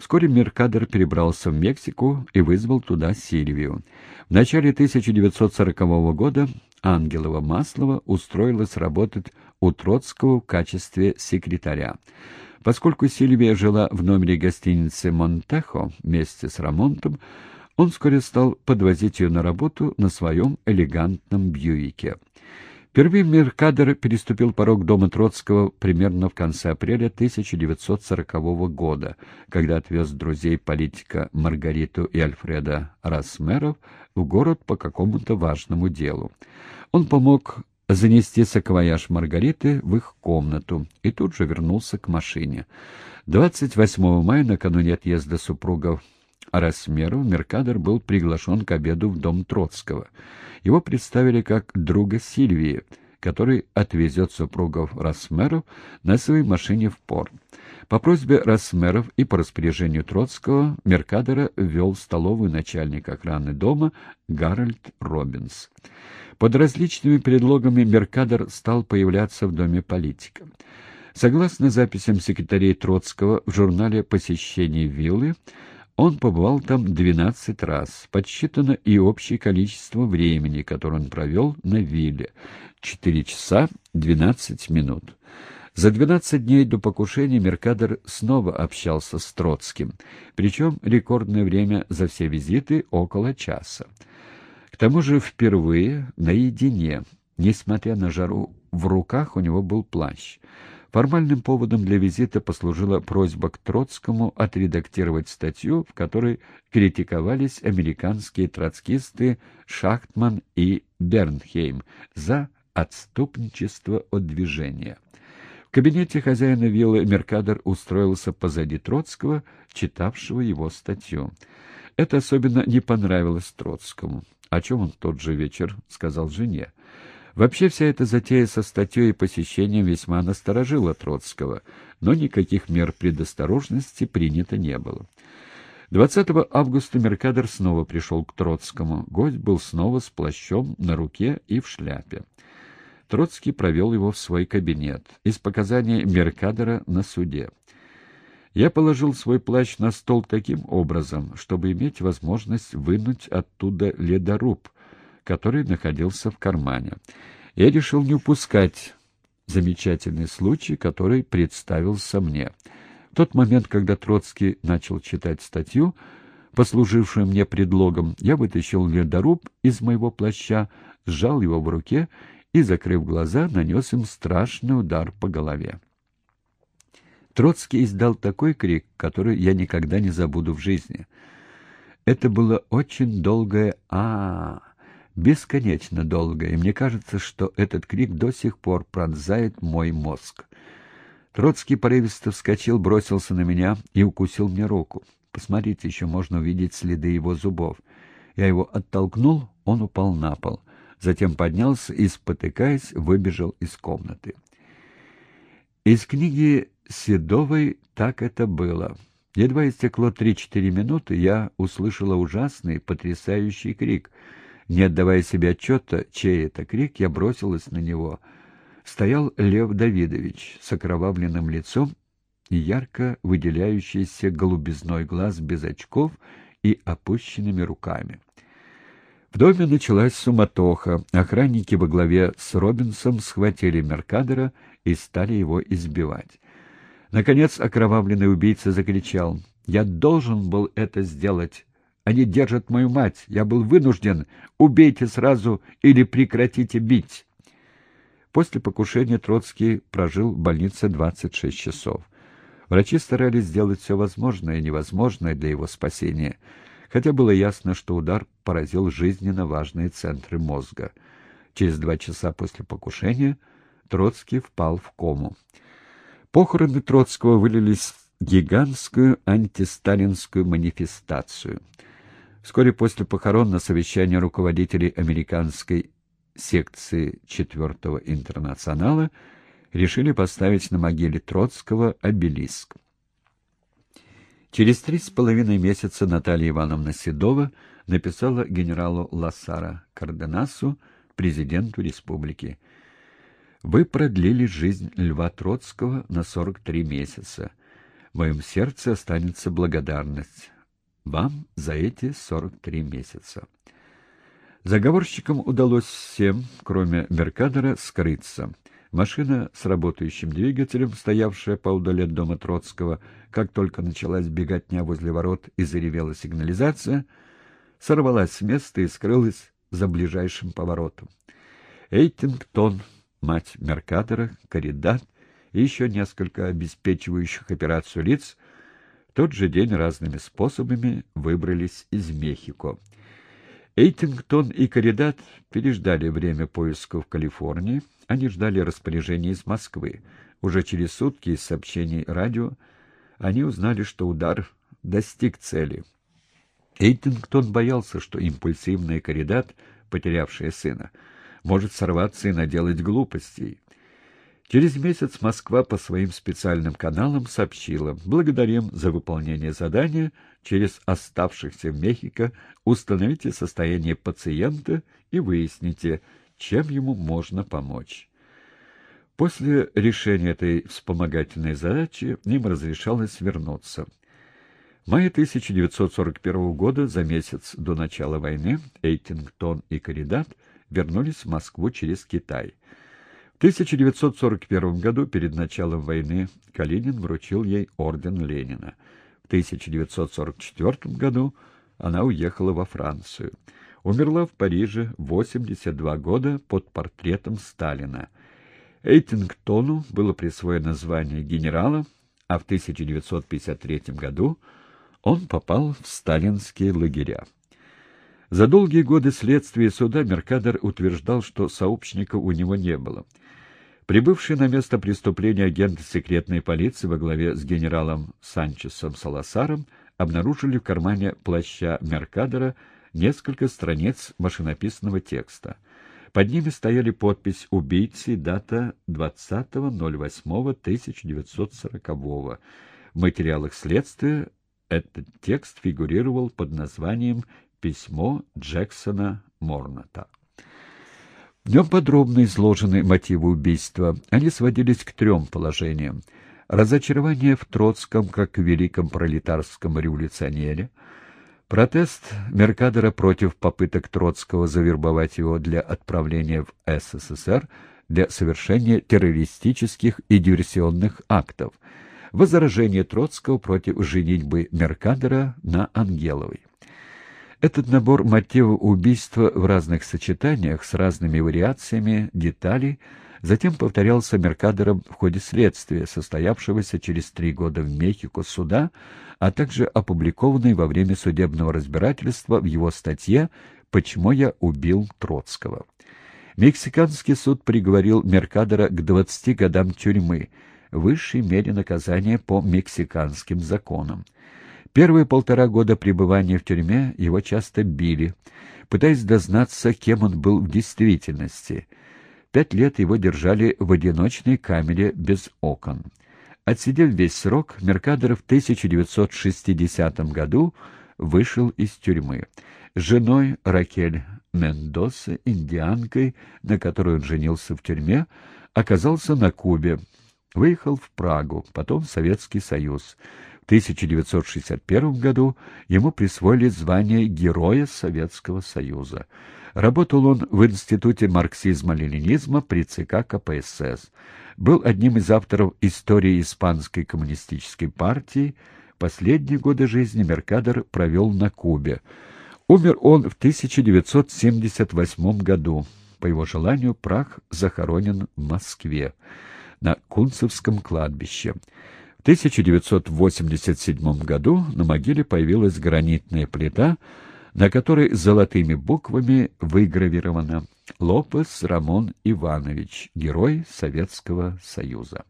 Вскоре Меркадер перебрался в Мексику и вызвал туда Сильвию. В начале 1940 года Ангелова-Маслова устроилась работать у Троцкого в качестве секретаря. Поскольку Сильвия жила в номере гостиницы «Монтехо» вместе с Рамонтом, он вскоре стал подвозить ее на работу на своем элегантном Бьюике. Впервые Меркадер переступил порог дома Троцкого примерно в конце апреля 1940 года, когда отвез друзей политика Маргариту и Альфреда Расмеров в город по какому-то важному делу. Он помог занести саквояж Маргариты в их комнату и тут же вернулся к машине. 28 мая, накануне отъезда супругов Расмеров, Меркадер был приглашен к обеду в дом Троцкого. Его представили как друга Сильвии, который отвезет супругов Расмеров на своей машине в порт. По просьбе Расмеров и по распоряжению Троцкого Меркадера ввел в столовую начальник охраны дома Гарольд Робинс. Под различными предлогами Меркадер стал появляться в доме политика. Согласно записям секретарей Троцкого в журнале посещений виллы, он побывал там 12 раз. Подсчитано и общее количество времени, которое он провел на вилле — 4 часа 12 минут. За 12 дней до покушения Меркадер снова общался с Троцким, причем рекордное время за все визиты — около часа. К тому же впервые наедине, несмотря на жару, в руках у него был плащ. Формальным поводом для визита послужила просьба к Троцкому отредактировать статью, в которой критиковались американские троцкисты Шахтман и Бернхейм за отступничество от движения. В кабинете хозяина виллы Меркадер устроился позади Троцкого, читавшего его статью. Это особенно не понравилось Троцкому, о чем он тот же вечер сказал жене. Вообще вся эта затея со статьей и посещением весьма насторожила Троцкого, но никаких мер предосторожности принято не было. 20 августа Меркадер снова пришел к Троцкому. Гость был снова с плащом на руке и в шляпе. Троцкий провел его в свой кабинет. Из показаний Меркадера на суде. Я положил свой плащ на стол таким образом, чтобы иметь возможность вынуть оттуда ледоруб — который находился в кармане. Я решил не упускать замечательный случай, который представился мне. В тот момент, когда Троцкий начал читать статью, послужившую мне предлогом, я вытащил ледоруб из моего плаща, сжал его в руке и, закрыв глаза, нанес им страшный удар по голове. Троцкий издал такой крик, который я никогда не забуду в жизни. Это было очень долгое «а-а-а» бесконечно долго, и мне кажется, что этот крик до сих пор пронзает мой мозг. Троцкий порывисто вскочил, бросился на меня и укусил мне руку. Посмотрите, еще можно увидеть следы его зубов. Я его оттолкнул, он упал на пол. Затем поднялся и, спотыкаясь, выбежал из комнаты. Из книги Седовой «Так это было». Едва истекло три-четыре минуты, я услышала ужасный, потрясающий крик — не отдавая себе отчета, чей это крик, я бросилась на него. Стоял Лев Давидович с окровавленным лицом и ярко выделяющийся голубизной глаз без очков и опущенными руками. В доме началась суматоха. Охранники во главе с Робинсом схватили Меркадера и стали его избивать. Наконец окровавленный убийца закричал «Я должен был это сделать! Они держат мою мать. Я был вынужден. Убейте сразу или прекратите бить. После покушения Троцкий прожил в больнице 26 часов. Врачи старались сделать все возможное и невозможное для его спасения, хотя было ясно, что удар поразил жизненно важные центры мозга. Через два часа после покушения Троцкий впал в кому. Похороны Троцкого вылились в гигантскую антисталинскую манифестацию — Вскоре после похорон на совещании руководителей американской секции четвертого интернационала решили поставить на могиле Троцкого обелиск. Через три с половиной месяца Наталья Ивановна Седова написала генералу Лассара Карденасу, президенту республики. «Вы продлили жизнь Льва Троцкого на 43 месяца. В моем сердце останется благодарность вам за эти 43 месяца. Заговорщикам удалось всем, кроме Меркадера, скрыться. Машина с работающим двигателем, стоявшая поудаль от дома Троцкого, как только началась беготня возле ворот и заревела сигнализация, сорвалась с места и скрылась за ближайшим поворотом. Эйтингтон, мать Меркадера, Коридат и еще несколько обеспечивающих операцию лиц тот же день разными способами выбрались из Мехико. Эйтингтон и Коридат переждали время поиска в Калифорнии, они ждали распоряжений из Москвы. Уже через сутки из сообщений радио они узнали, что удар достиг цели. Эйтингтон боялся, что импульсивный Коридат, потерявшая сына, может сорваться и наделать глупостей. Через месяц Москва по своим специальным каналам сообщила «Благодарим за выполнение задания. Через оставшихся в Мехико установите состояние пациента и выясните, чем ему можно помочь». После решения этой вспомогательной задачи им разрешалось вернуться. В мае 1941 года, за месяц до начала войны, Эйтингтон и Коридат вернулись в Москву через Китай. В 1941 году, перед началом войны, Калинин вручил ей орден Ленина. В 1944 году она уехала во Францию. Умерла в Париже 82 года под портретом Сталина. Эйтингтону было присвоено звание генерала, а в 1953 году он попал в сталинские лагеря. За долгие годы следствия суда Меркадер утверждал, что сообщника у него не было. Прибывший на место преступления агенты секретной полиции во главе с генералом Санчесом Саласаром обнаружили в кармане плаща Меркадера несколько страниц машинописного текста. Под ними стояли подпись убийцы дата 20.08.1940. В материалах следствия этот текст фигурировал под названием Письмо Джексона Морната. В нем подробно изложены мотивы убийства. Они сводились к трем положениям. Разочарование в Троцком как великом пролетарском революционере, протест Меркадера против попыток Троцкого завербовать его для отправления в СССР для совершения террористических и диверсионных актов, возражение Троцкого против женитьбы Меркадера на Ангеловой. Этот набор мотивов убийства в разных сочетаниях с разными вариациями деталей затем повторялся Меркадером в ходе следствия, состоявшегося через три года в Мехико суда, а также опубликованный во время судебного разбирательства в его статье «Почему я убил Троцкого». Мексиканский суд приговорил Меркадера к 20 годам тюрьмы, высшей мере наказания по мексиканским законам. Первые полтора года пребывания в тюрьме его часто били, пытаясь дознаться, кем он был в действительности. Пять лет его держали в одиночной камере без окон. Отсидев весь срок, Меркадер в 1960 году вышел из тюрьмы. С женой Ракель Мендоса, индианкой, на которой он женился в тюрьме, оказался на Кубе. Выехал в Прагу, потом в Советский Союз. 1961 году ему присвоили звание Героя Советского Союза. Работал он в Институте марксизма-ленинизма при ЦК КПСС. Был одним из авторов истории Испанской коммунистической партии. Последние годы жизни Меркадер провел на Кубе. Умер он в 1978 году. По его желанию прах захоронен в Москве на Кунцевском кладбище. В 1987 году на могиле появилась гранитная плита, на которой золотыми буквами выгравировано «Лопес Рамон Иванович, герой Советского Союза».